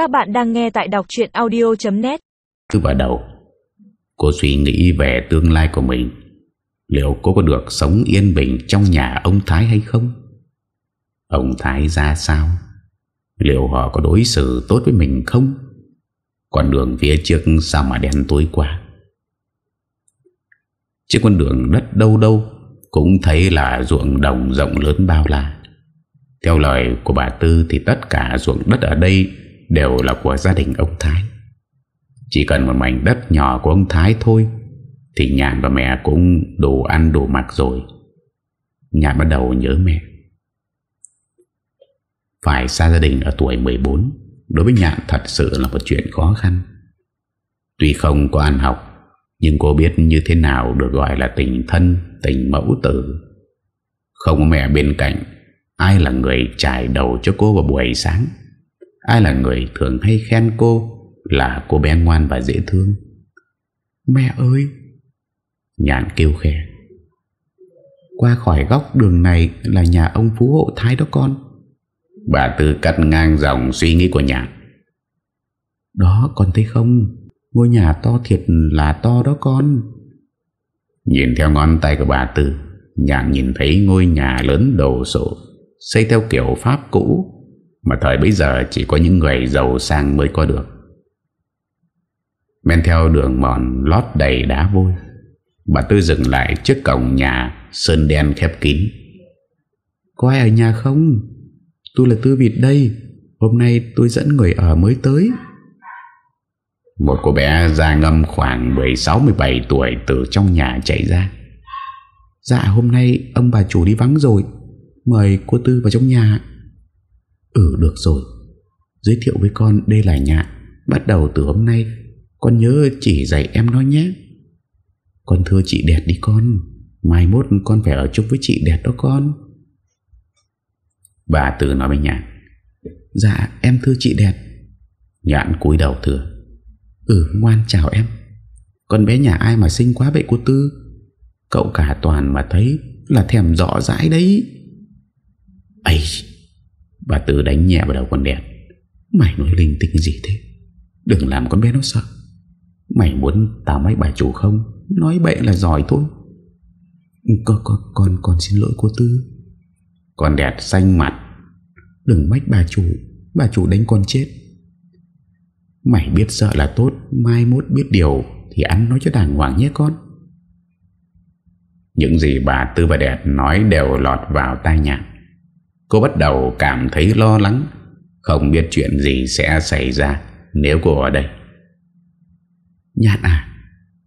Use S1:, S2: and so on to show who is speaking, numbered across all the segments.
S1: Các bạn đang nghe tại đọc chuyện audio.net
S2: Cứ vào đầu Cô suy nghĩ về tương lai của mình Liệu cô có được sống yên bình trong nhà ông Thái hay không? Ông Thái ra sao? Liệu họ có đối xử tốt với mình không? Con đường phía trước sao mà đen tối quá Trên con đường đất đâu đâu Cũng thấy là ruộng đồng rộng lớn bao la Theo lời của bà Tư Thì tất cả ruộng đất ở đây Đều là của gia đình ông Thái. Chỉ cần một mảnh đất nhỏ của ông Thái thôi Thì Nhàn và mẹ cũng đủ ăn đủ mặc rồi. Nhàn bắt đầu nhớ mẹ. Phải xa gia đình ở tuổi 14 Đối với nhàn thật sự là một chuyện khó khăn. Tuy không có ăn học Nhưng cô biết như thế nào được gọi là tình thân, tình mẫu tử. Không có mẹ bên cạnh Ai là người trải đầu cho cô vào buổi sáng? Ai là người thường hay khen cô? Là cô bé ngoan và dễ thương. Mẹ ơi! Nhàn kêu khẽ Qua khỏi góc đường này Là nhà ông Phú Hộ Thái đó con. Bà Tư cắt ngang dòng suy nghĩ của nhàn. Đó, con thấy không? Ngôi nhà to thiệt là to đó con. Nhìn theo ngón tay của bà Tư, nhàn nhìn thấy ngôi nhà lớn đồ sộ, Xây theo kiểu Pháp cũ. Mà thời bấy giờ chỉ có những người giàu sang mới có được. Men theo đường mòn lót đầy đá vôi, Bà Tư dừng lại trước cổng nhà Sơn đen khép kín. Có ai ở nhà không? Tôi là Tư Việt đây, Hôm nay tôi dẫn người ở mới tới. Một cô bé da ngâm khoảng 16-17 tuổi Từ trong nhà chạy ra. Dạ hôm nay ông bà chủ đi vắng rồi. Mời cô Tư vào trong nhà Ừ được rồi. Giới thiệu với con đây là nhạn. Bắt đầu từ hôm nay. Con nhớ chỉ dạy em nó nhé. Con thưa chị đẹp đi con. Mai mốt con phải ở chung với chị đẹp đó con. Bà Tư nói với Nhạn. Dạ em thưa chị đẹp. Nhạn cúi đầu thưa. Ừ ngoan chào em. Con bé nhà ai mà xinh quá vậy cô Tư? Cậu cả toàn mà thấy Là thèm rõ rãi đấy. Ấy Bà Tư đánh nhẹ vào đầu con đèn. Mày nói linh tinh gì thế? Đừng làm con bé nó sợ. Mày muốn tao mấy bà chủ không? Nói bậy là giỏi thôi. Con, con, con, con xin lỗi cô Tư. Con đẹp xanh mặt. Đừng mách bà chủ. Bà chủ đánh con chết. Mày biết sợ là tốt Mai mốt biết điều Thì ăn nói cho đàng hoàng nhé con. Những gì bà Tư và Đẹp nói đều lọt vào tai nhạc. Cô bắt đầu cảm thấy lo lắng. Không biết chuyện gì sẽ xảy ra Nếu cô ở đây. Nhạn à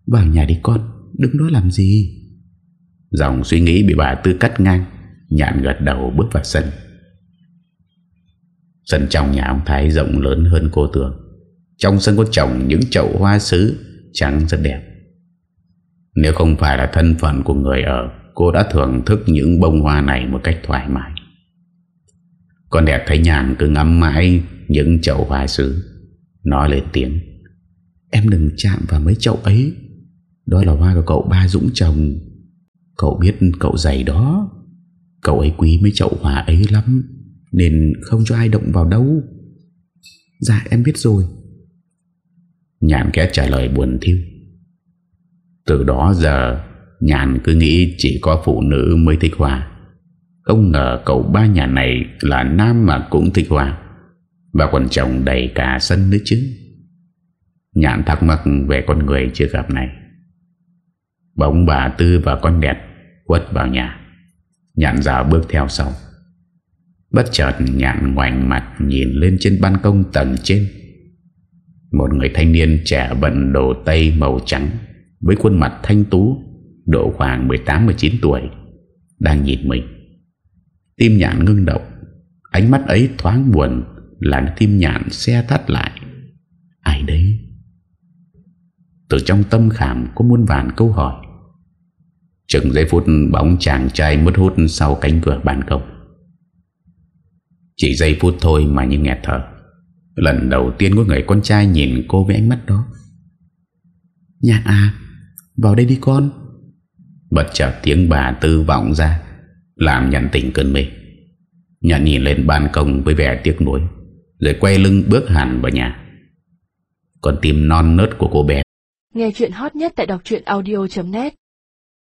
S2: Vào nhà đi con Đứng đó làm gì. Dòng suy nghĩ bị bà Tư cắt ngang Nhạn gật đầu bước vào sân. Sân trong nhà ông Thái rộng lớn hơn cô tưởng. Trong sân có trồng những chậu hoa sứ Trắng rất đẹp. Nếu không phải là thân phận của người ở Cô đã thưởng thức những bông hoa này một cách thoải mái con đẹp thấy nhàn cứ ngắm mãi những chậu hoa sứ. Nói lên tiếng, Em đừng chạm vào mấy chậu ấy. Đó là hoa của cậu ba Dũng chồng. Cậu biết cậu dày đó. Cậu ấy quý mấy chậu hoa ấy lắm, Nên không cho ai động vào đâu. Dạ em biết rồi. Nhàn kẽ trả lời buồn thiêu Từ đó giờ, Nhàn cứ nghĩ chỉ có phụ nữ mới thích hoa. Không ngờ cậu ba nhà này Là nam mà cũng thích hoa. Và còn chồng đầy cả sân nữa chứ. Nhạn thắc mắc về con người chưa gặp này. Bóng bà Tư và con đẹp Quất vào nhà. Nhạn rào bước theo sau. Bất chợt nhạn ngoảnh mặt Nhìn lên trên ban công tầng trên. Một người thanh niên trẻ bận đồ tây màu trắng Với khuôn mặt thanh tú, Độ khoảng 18-19 tuổi, Đang nhìn mình. Tim nhạn ngưng động. Ánh mắt ấy thoáng buồn Làm tim nhạn xe thắt lại. Ai đấy? Từ trong tâm khảm Có muôn vàn câu hỏi. Chừng giây phút bóng chàng trai mất hút sau cánh cửa ban công. Chỉ giây phút thôi mà như nghẹt thở. Lần đầu tiên có người con trai nhìn cô với ánh mắt đó. Nhạn à Vào đây đi con. Bật chợt tiếng bà tư vọng ra. Làm nhận tỉnh cơn mê. Nhận nhìn lên ban công với vẻ tiếc nuối, Rồi quay lưng bước hẳn vào nhà. Còn tim non nớt của cô bé.
S3: Nghe chuyện hot nhất tại đọc audio.net